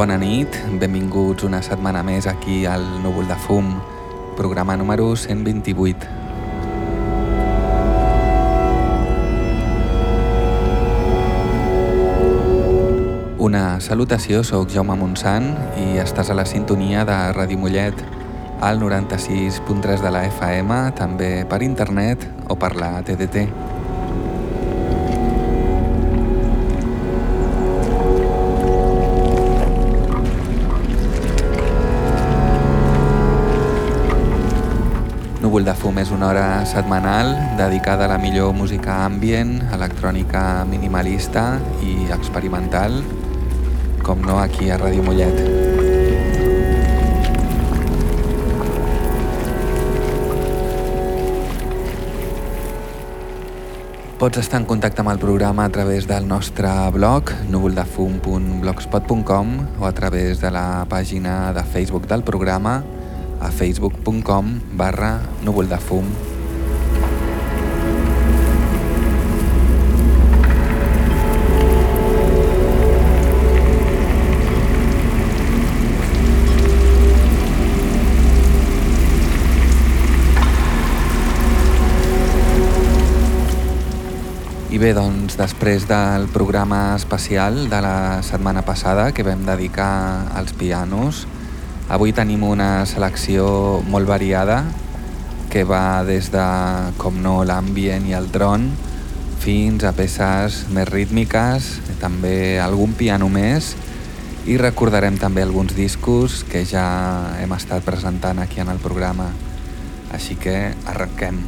bona nit, benvinguts una setmana més aquí al Núvol de Fum, programa número 128. Una salutació, sóc Jaume Montsant i estàs a la sintonia de Ràdio Mollet al 96.3 de la FM, també per internet o per la TDT. Núvol de fum és una hora setmanal dedicada a la millor música ambient, electrònica minimalista i experimental, com no aquí a Ràdio Mollet. Pots estar en contacte amb el programa a través del nostre blog núvoldefum.blogspot.com o a través de la pàgina de Facebook del programa a facebook.com barra núvol de fum. I bé, doncs, després del programa especial de la setmana passada que vam dedicar als pianos, Avui tenim una selecció molt variada que va des de, com no, l'ambient i el dron fins a peces més rítmiques, també algun piano més i recordarem també alguns discos que ja hem estat presentant aquí en el programa. Així que arrenquem.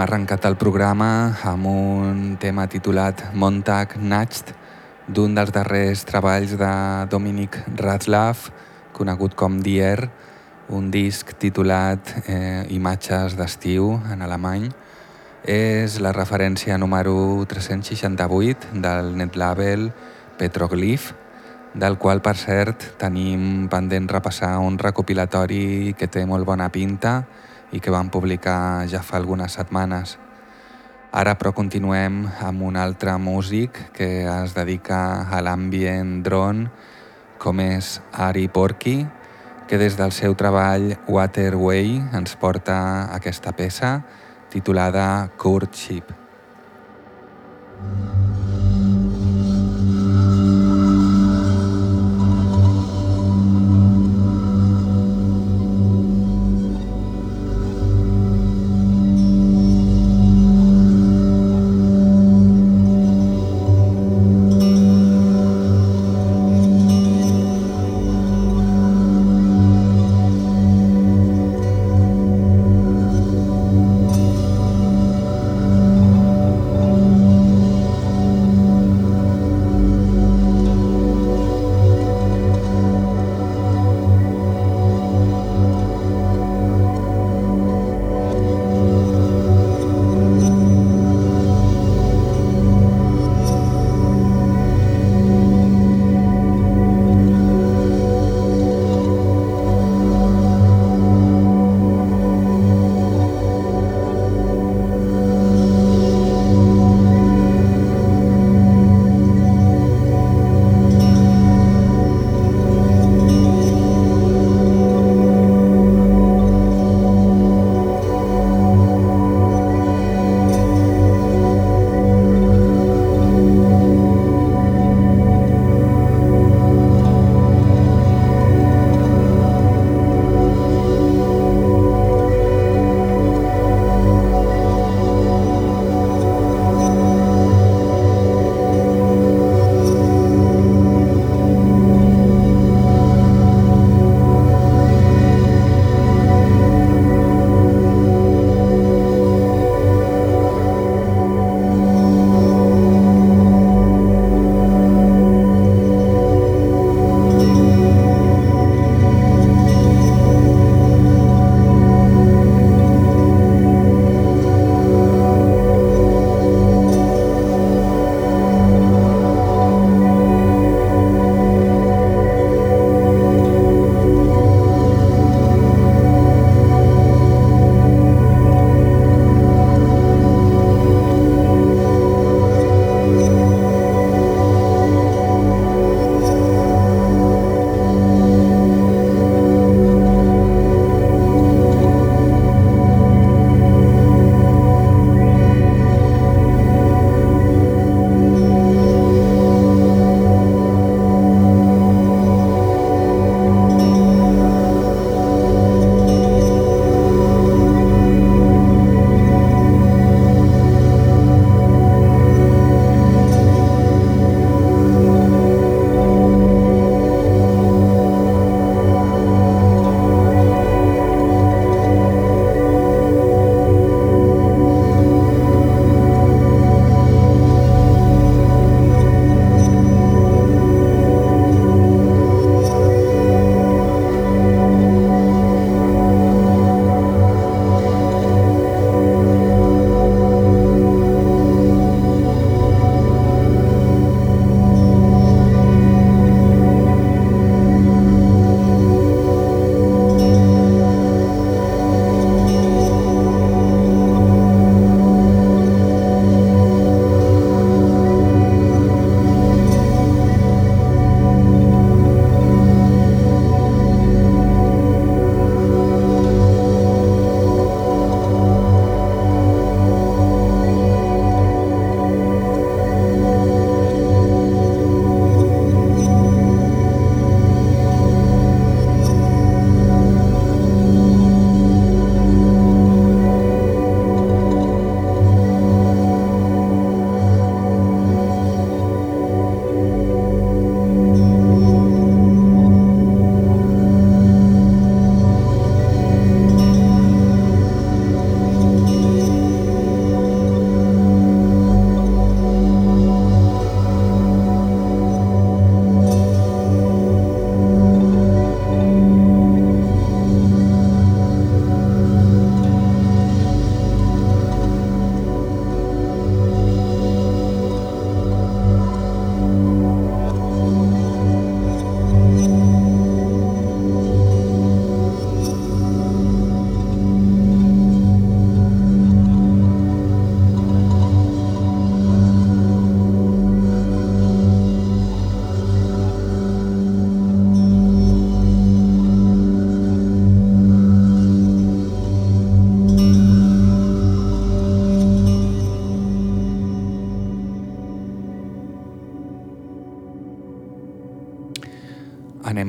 Arrencat el programa amb un tema titulat Montag Nacht, d'un dels darrers treballs de Dominic Ratzlaff, conegut com Dier, un disc titulat eh, Imatges d'estiu en alemany. És la referència número 368 del netlabel Petroglyph, del qual, per cert, tenim pendent repassar un recopilatori que té molt bona pinta i que van publicar ja fa algunes setmanes. Ara però continuem amb un altre músic que es dedica a l'ambient drone com és Ari Porky, que des del seu treball Waterway ens porta aquesta peça titulada Courtship.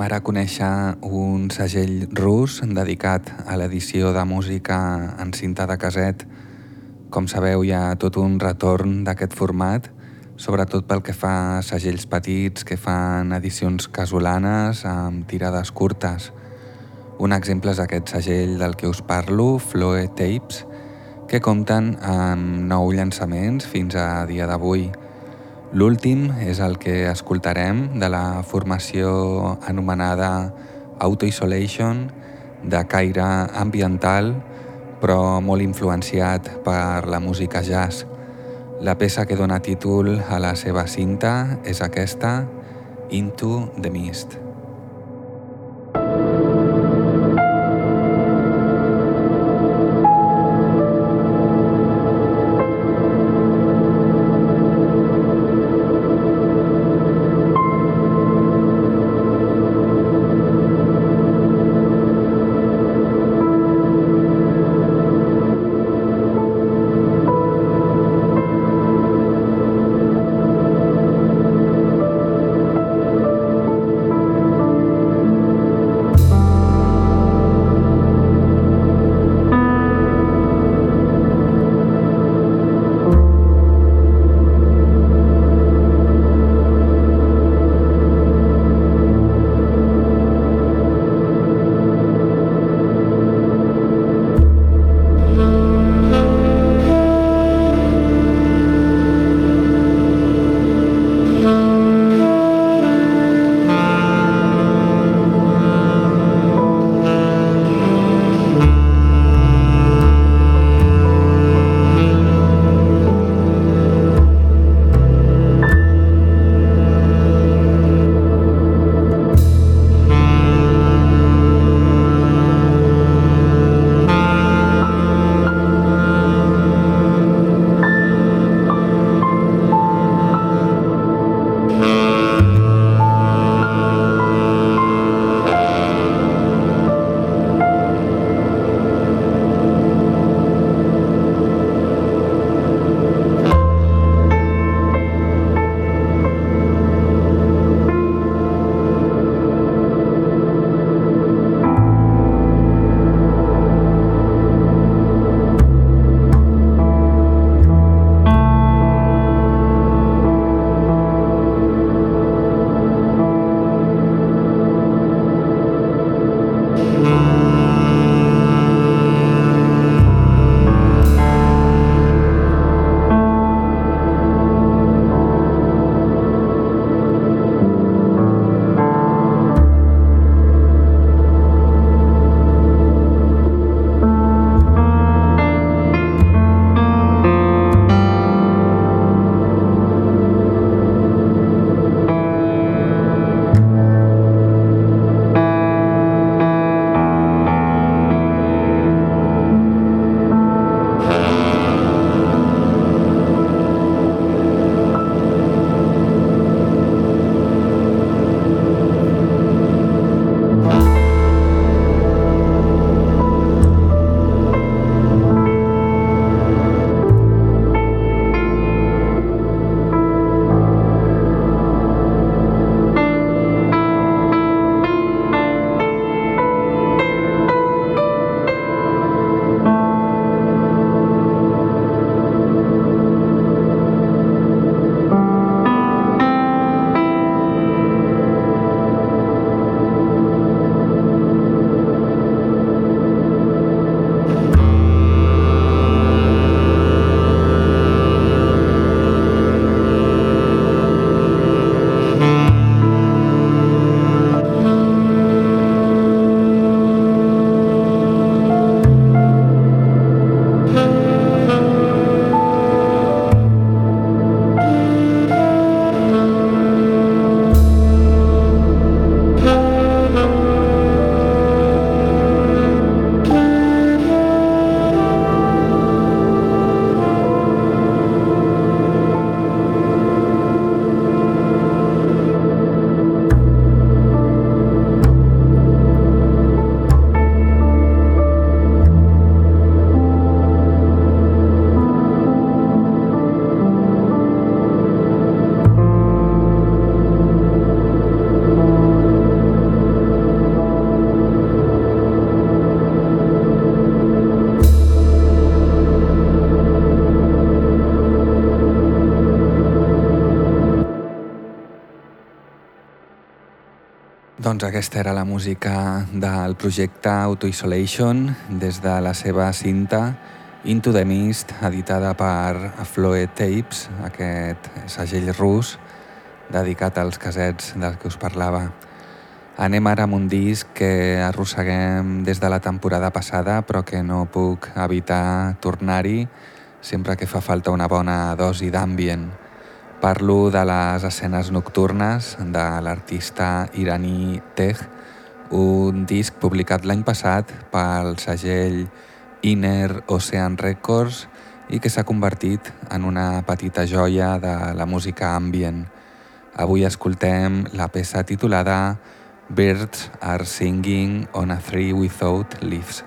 Ara conèixer un segell rus dedicat a l'edició de música en cinta de caset. Com sabeu, hi ha tot un retorn d'aquest format, sobretot pel que fa a segells petits que fan edicions casolanes amb tirades curtes. Un exemple és aquest segell del que us parlo, Floe Tapes, que compten amb nou llançaments fins a dia d'avui. L'últim és el que escoltarem de la formació anomenada Auto Isolation, de caire ambiental, però molt influenciat per la música jazz. La peça que dona títol a la seva cinta és aquesta, Into the Mist. Doncs aquesta era la música del projecte Auto-Isolation des de la seva cinta Into the Mist, editada per Floe Tapes, aquest segell rus dedicat als casets dels que us parlava. Anem ara amb un disc que arrosseguem des de la temporada passada però que no puc evitar tornar-hi sempre que fa falta una bona dosi d'ambient. Parlo de les escenes nocturnes de l'artista iraní Tej, un disc publicat l'any passat pel segell Inner Ocean Records i que s'ha convertit en una petita joia de la música ambient. Avui escoltem la peça titulada Birds are singing on a tree without leaves.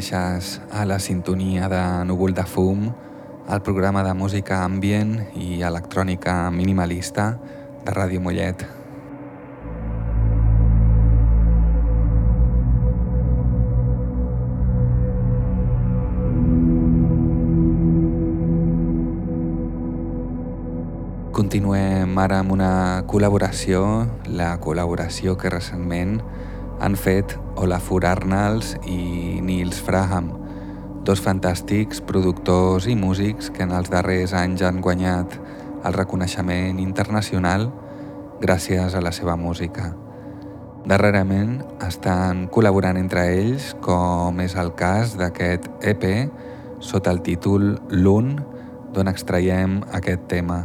Segueixes a la sintonia de Núvol de Fum, el programa de música ambient i electrònica minimalista de Ràdio Mollet. Continuem ara amb una col·laboració, la col·laboració que recentment han fet Olafur Arnalds i Nils Fraham, dos fantàstics productors i músics que en els darrers anys han guanyat el reconeixement internacional gràcies a la seva música. Darrerament estan col·laborant entre ells, com és el cas d'aquest EP sota el títol L'Un, d'on extraiem aquest tema.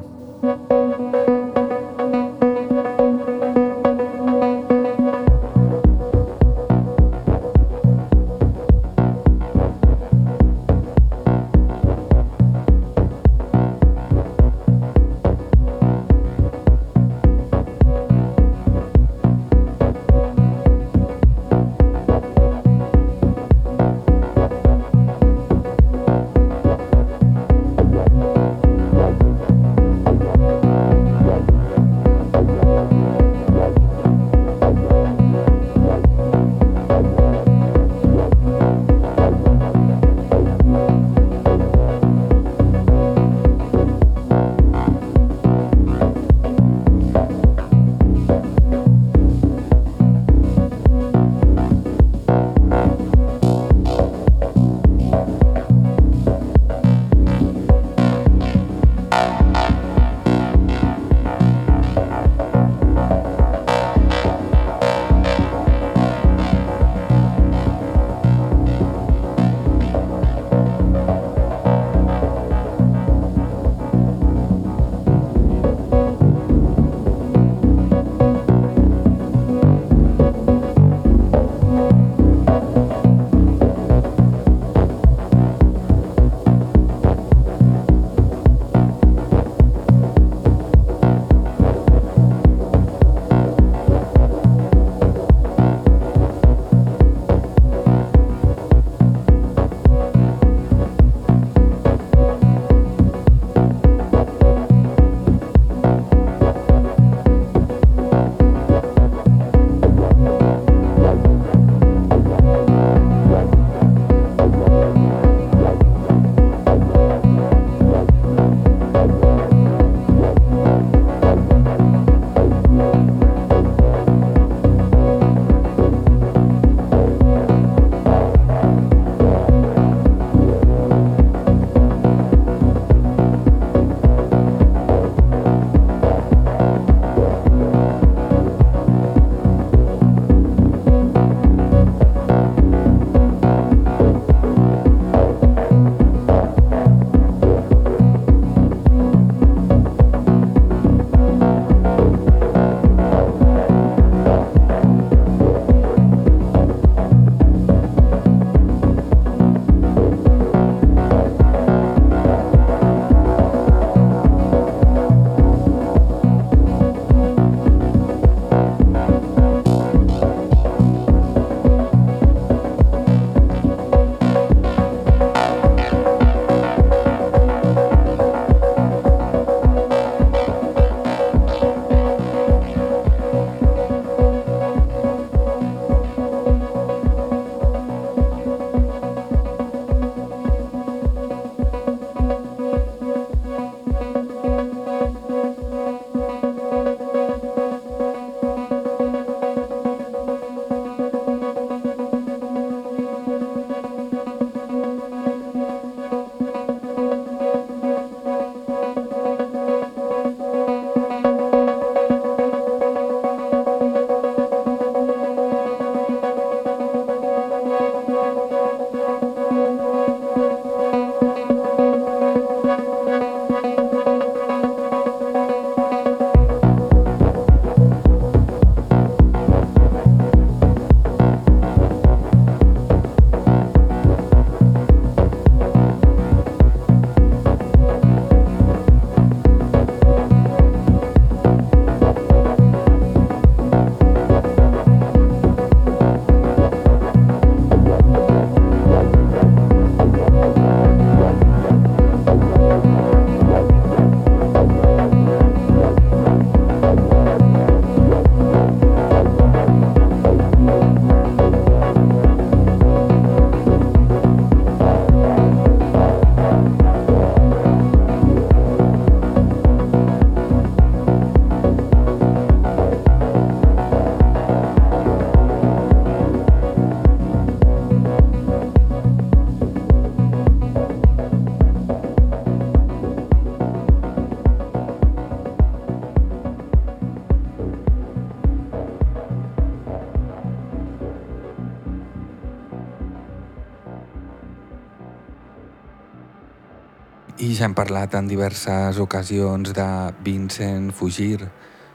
Parlat en diverses ocasions de Vincent Fugir,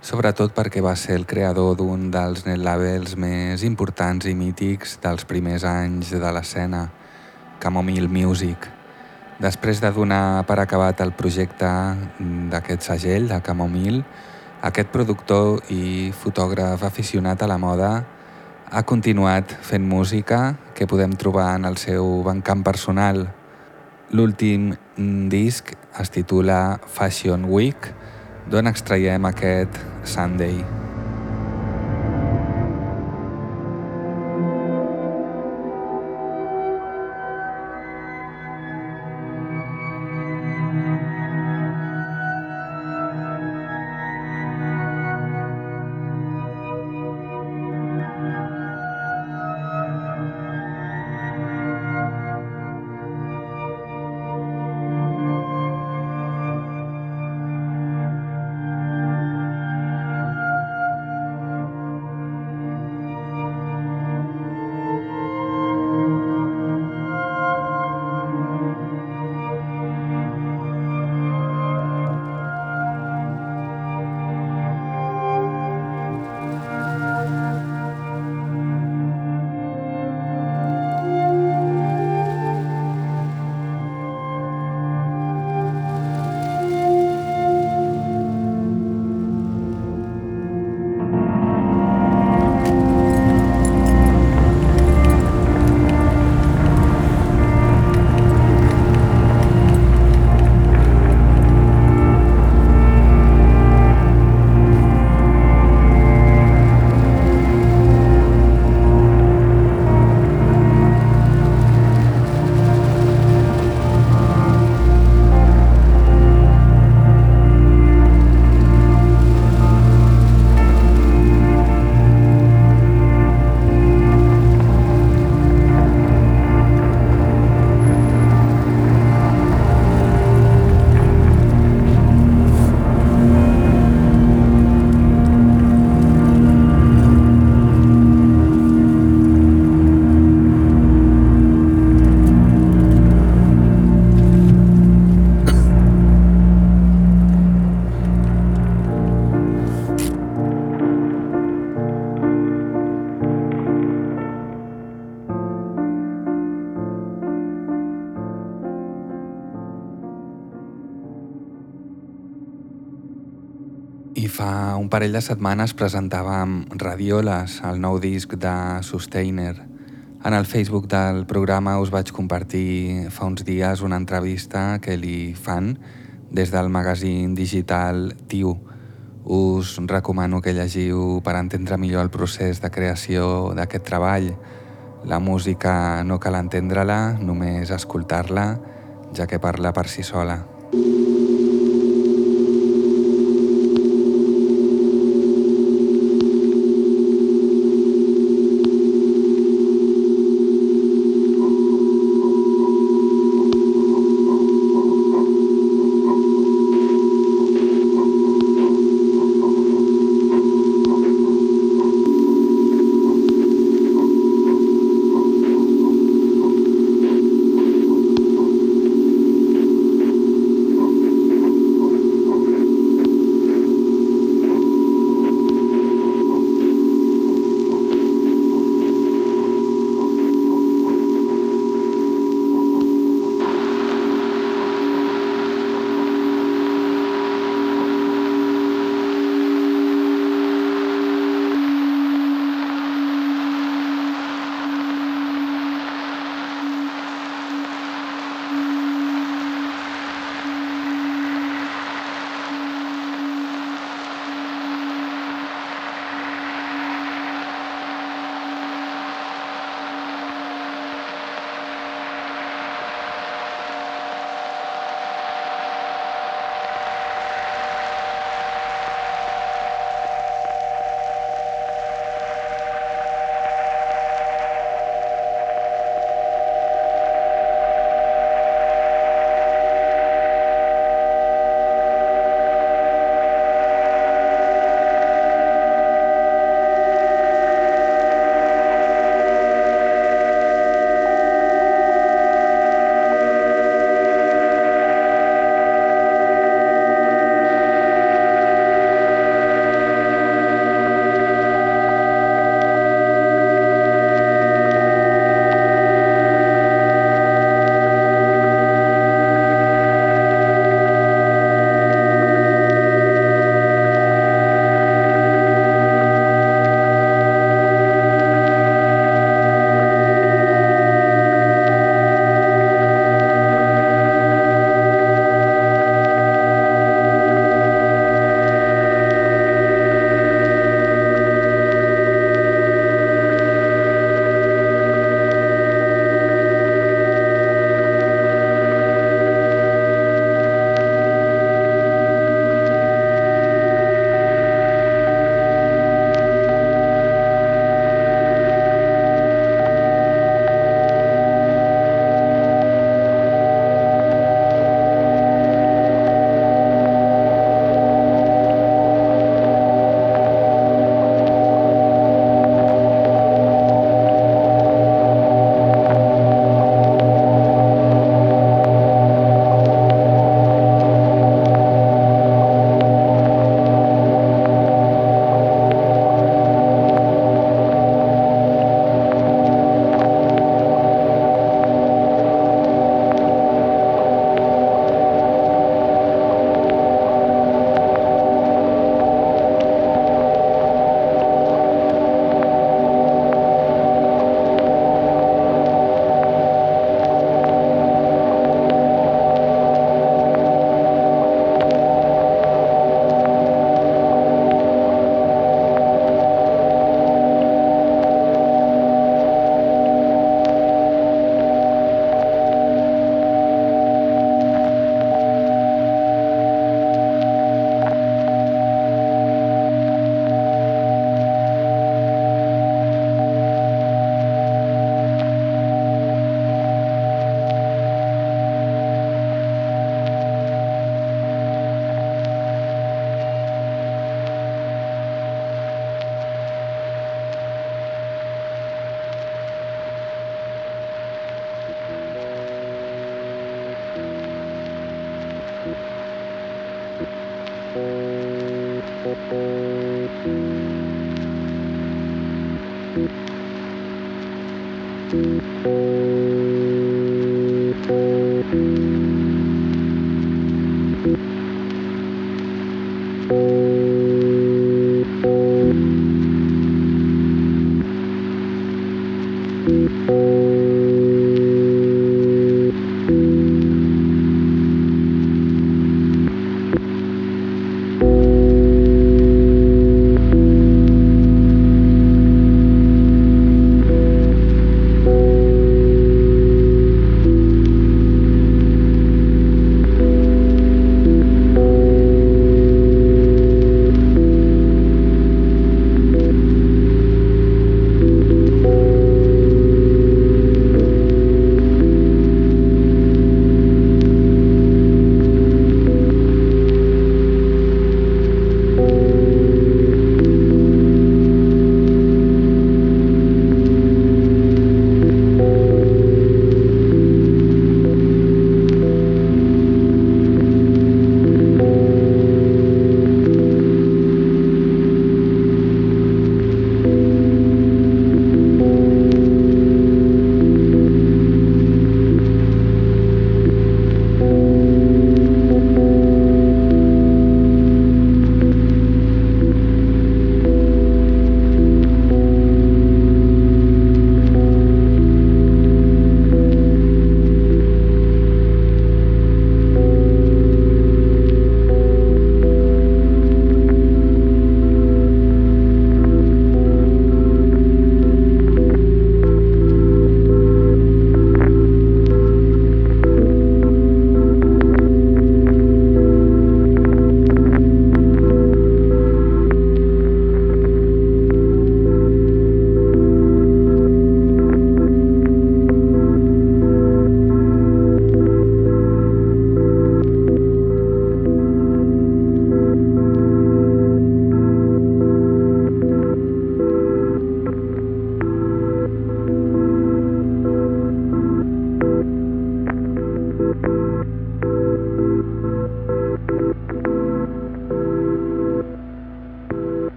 sobretot perquè va ser el creador d'un dels net labels més importants i mítics dels primers anys de l'escena, Camomile Music. Després de donar per acabat el projecte d'aquest segell, de Camomile, aquest productor i fotògraf aficionat a la moda ha continuat fent música que podem trobar en el seu bancamp personal. L'últim disc es titula Fashion Week, d'on extraiem aquest Sunday. Parell de setmanes presentàvem Radioles, el nou disc de Sustainer. En el Facebook del programa us vaig compartir fa uns dies una entrevista que li fan des del magazín digital Tiu. Us recomano que llegiu per entendre millor el procés de creació d'aquest treball. La música no cal entendre-la, només escoltar-la, ja que parla per si sola.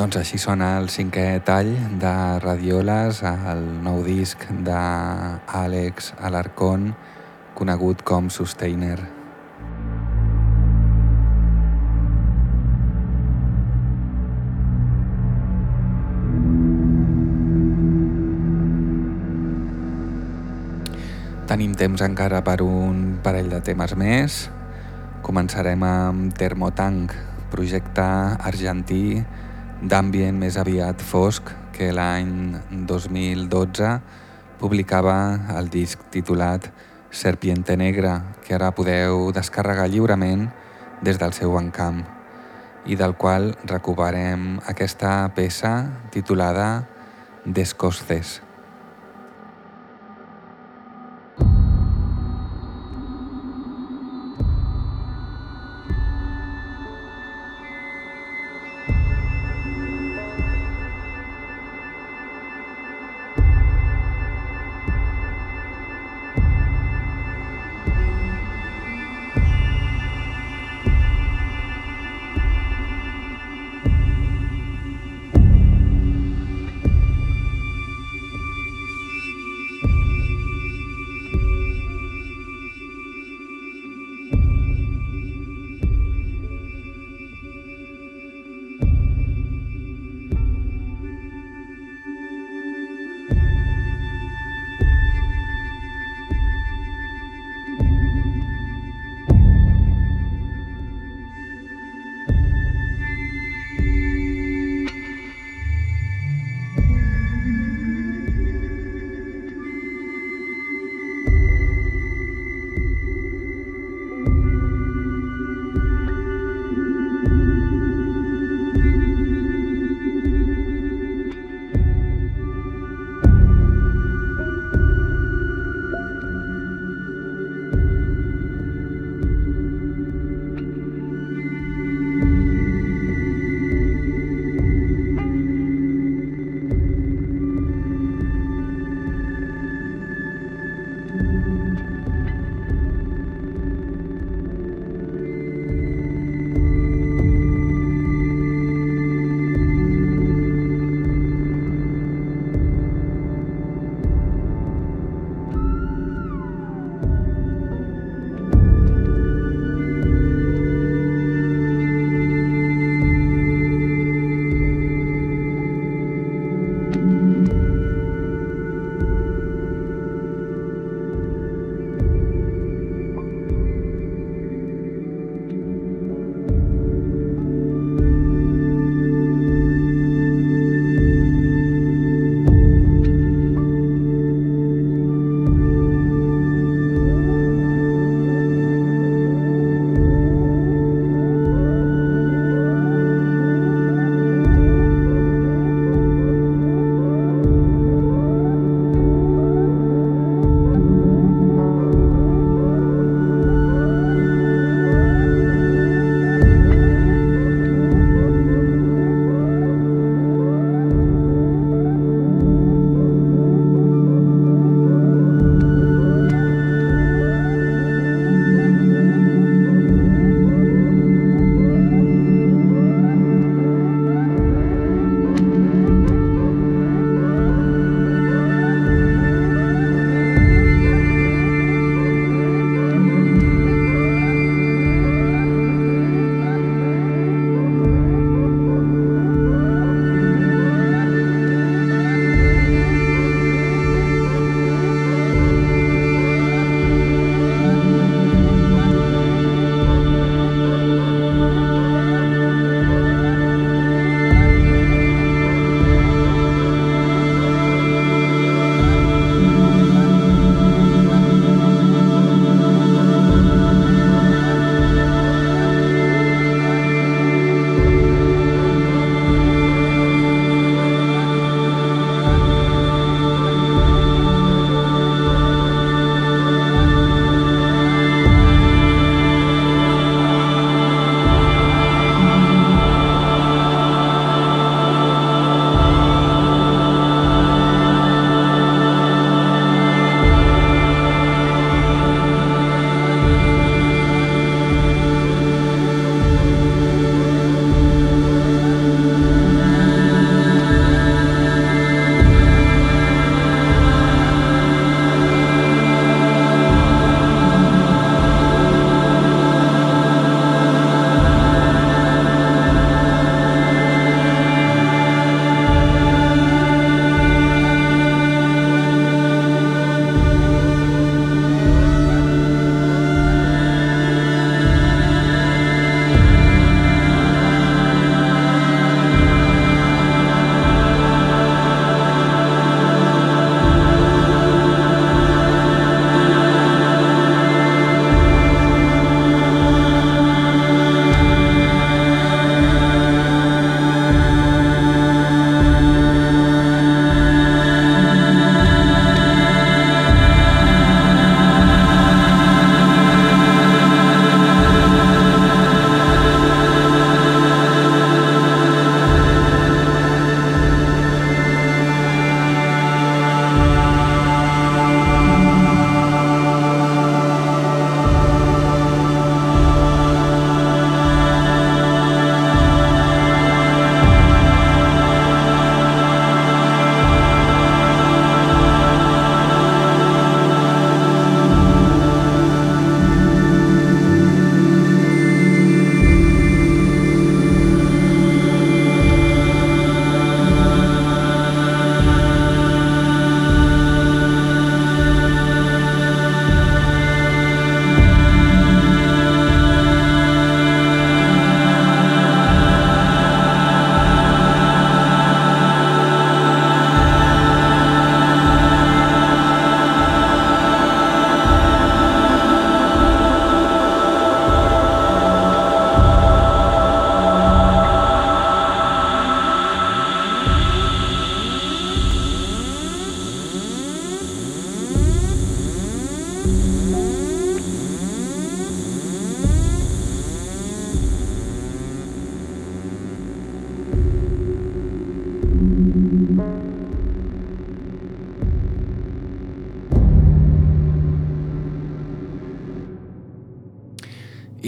Doncs així sona el cinquè tall de Radioles, el nou disc d'Àlex Alarcón, conegut com Sustainer. Tenim temps encara per un parell de temes més. Començarem amb Thermotank, projecte argentí d'ambient més aviat fosc que l'any 2012 publicava el disc titulat Serpiente Negra, que ara podeu descarregar lliurement des del seu encamp i del qual recuperem aquesta peça titulada Descostes.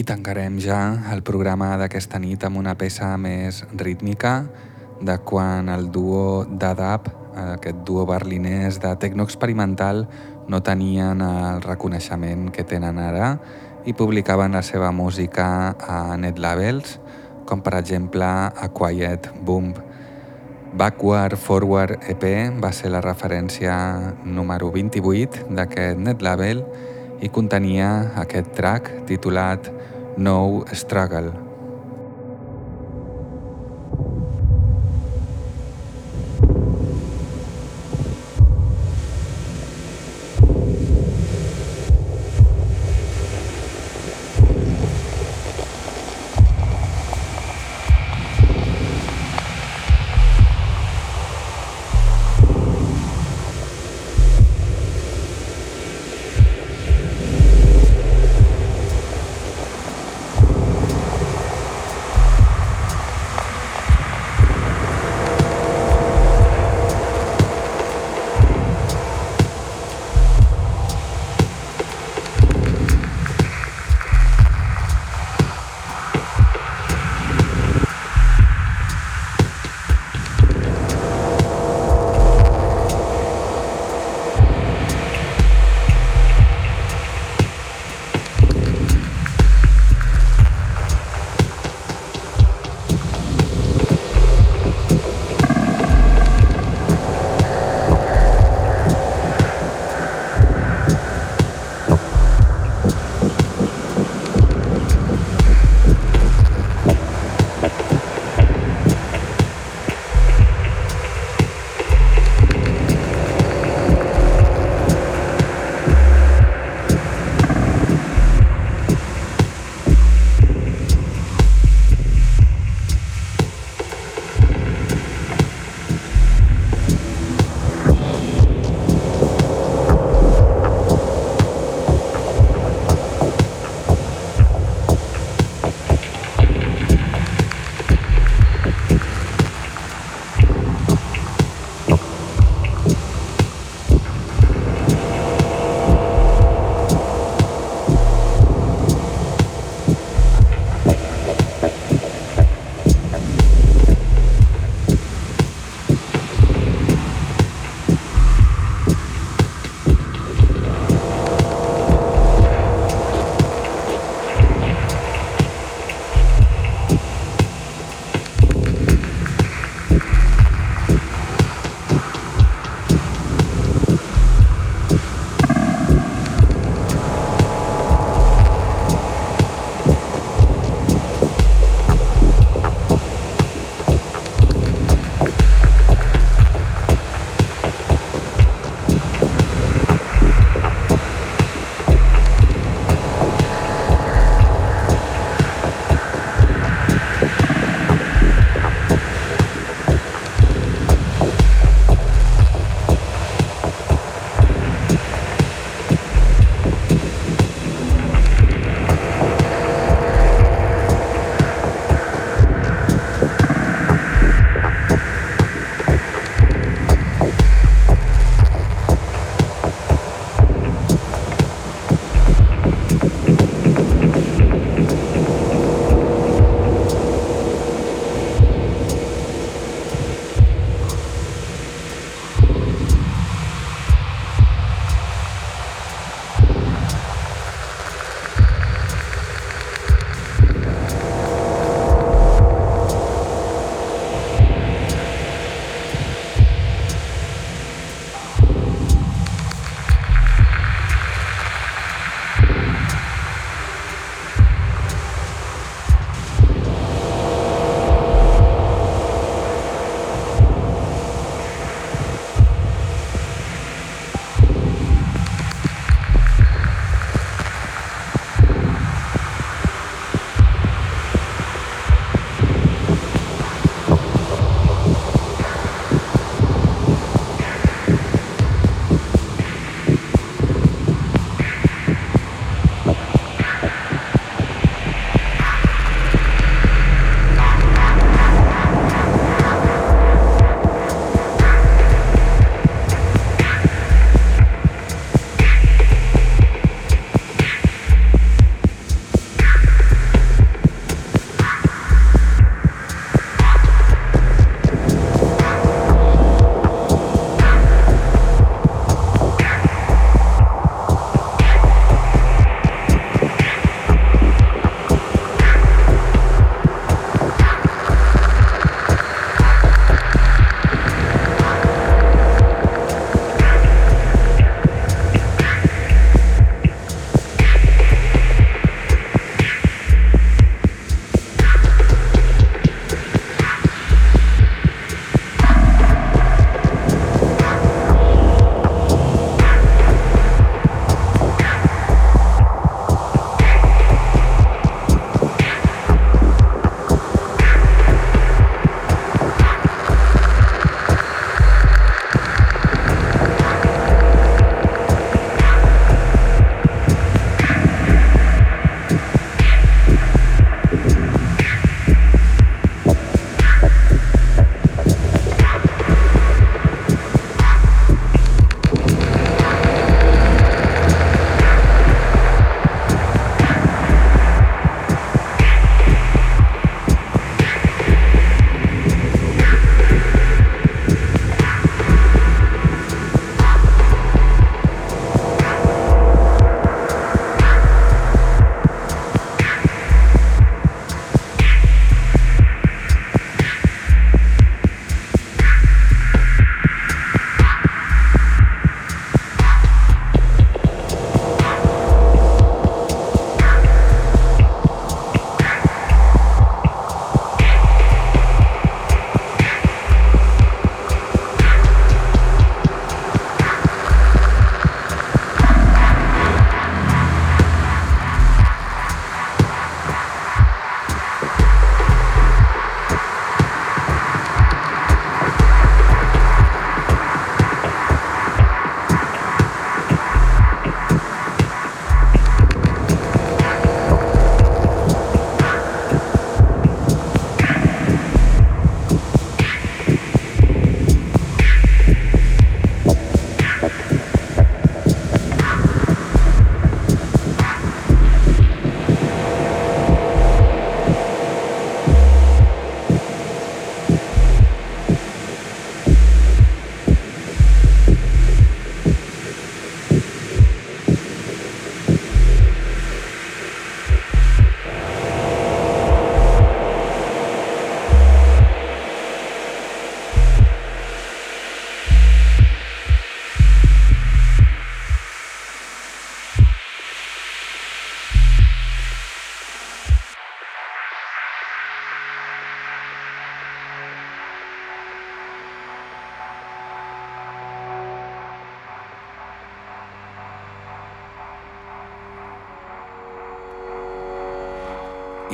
I tancarem ja el programa d'aquesta nit amb una peça més rítmica de quan el duo d'Adap, aquest duo berlinès de tecno experimental, no tenien el reconeixement que tenen ara i publicaven la seva música a netlabels, com per exemple a Quiet Boom. Backward Forward EP va ser la referència número 28 d'aquest netlabel i contenia aquest track titulat No Struggle.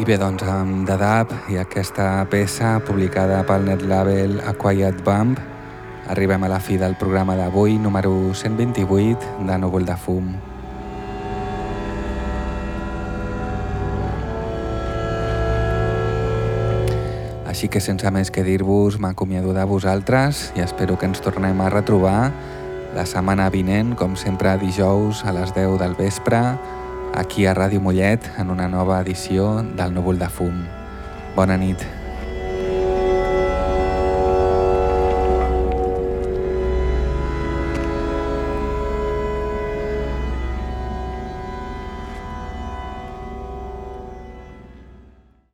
Bé, doncs, amb The Dab i aquesta peça publicada pel net label A Quiet Bump, arribem a la fi del programa d'avui, número 128 de Núvol de Fum. Així que sense més que dir-vos, m'acomiado de vosaltres i espero que ens tornem a retrobar la setmana vinent, com sempre dijous a les 10 del vespre, aquí a Ràdio Mollet en una nova edició del Núvol de Fum. Bona nit.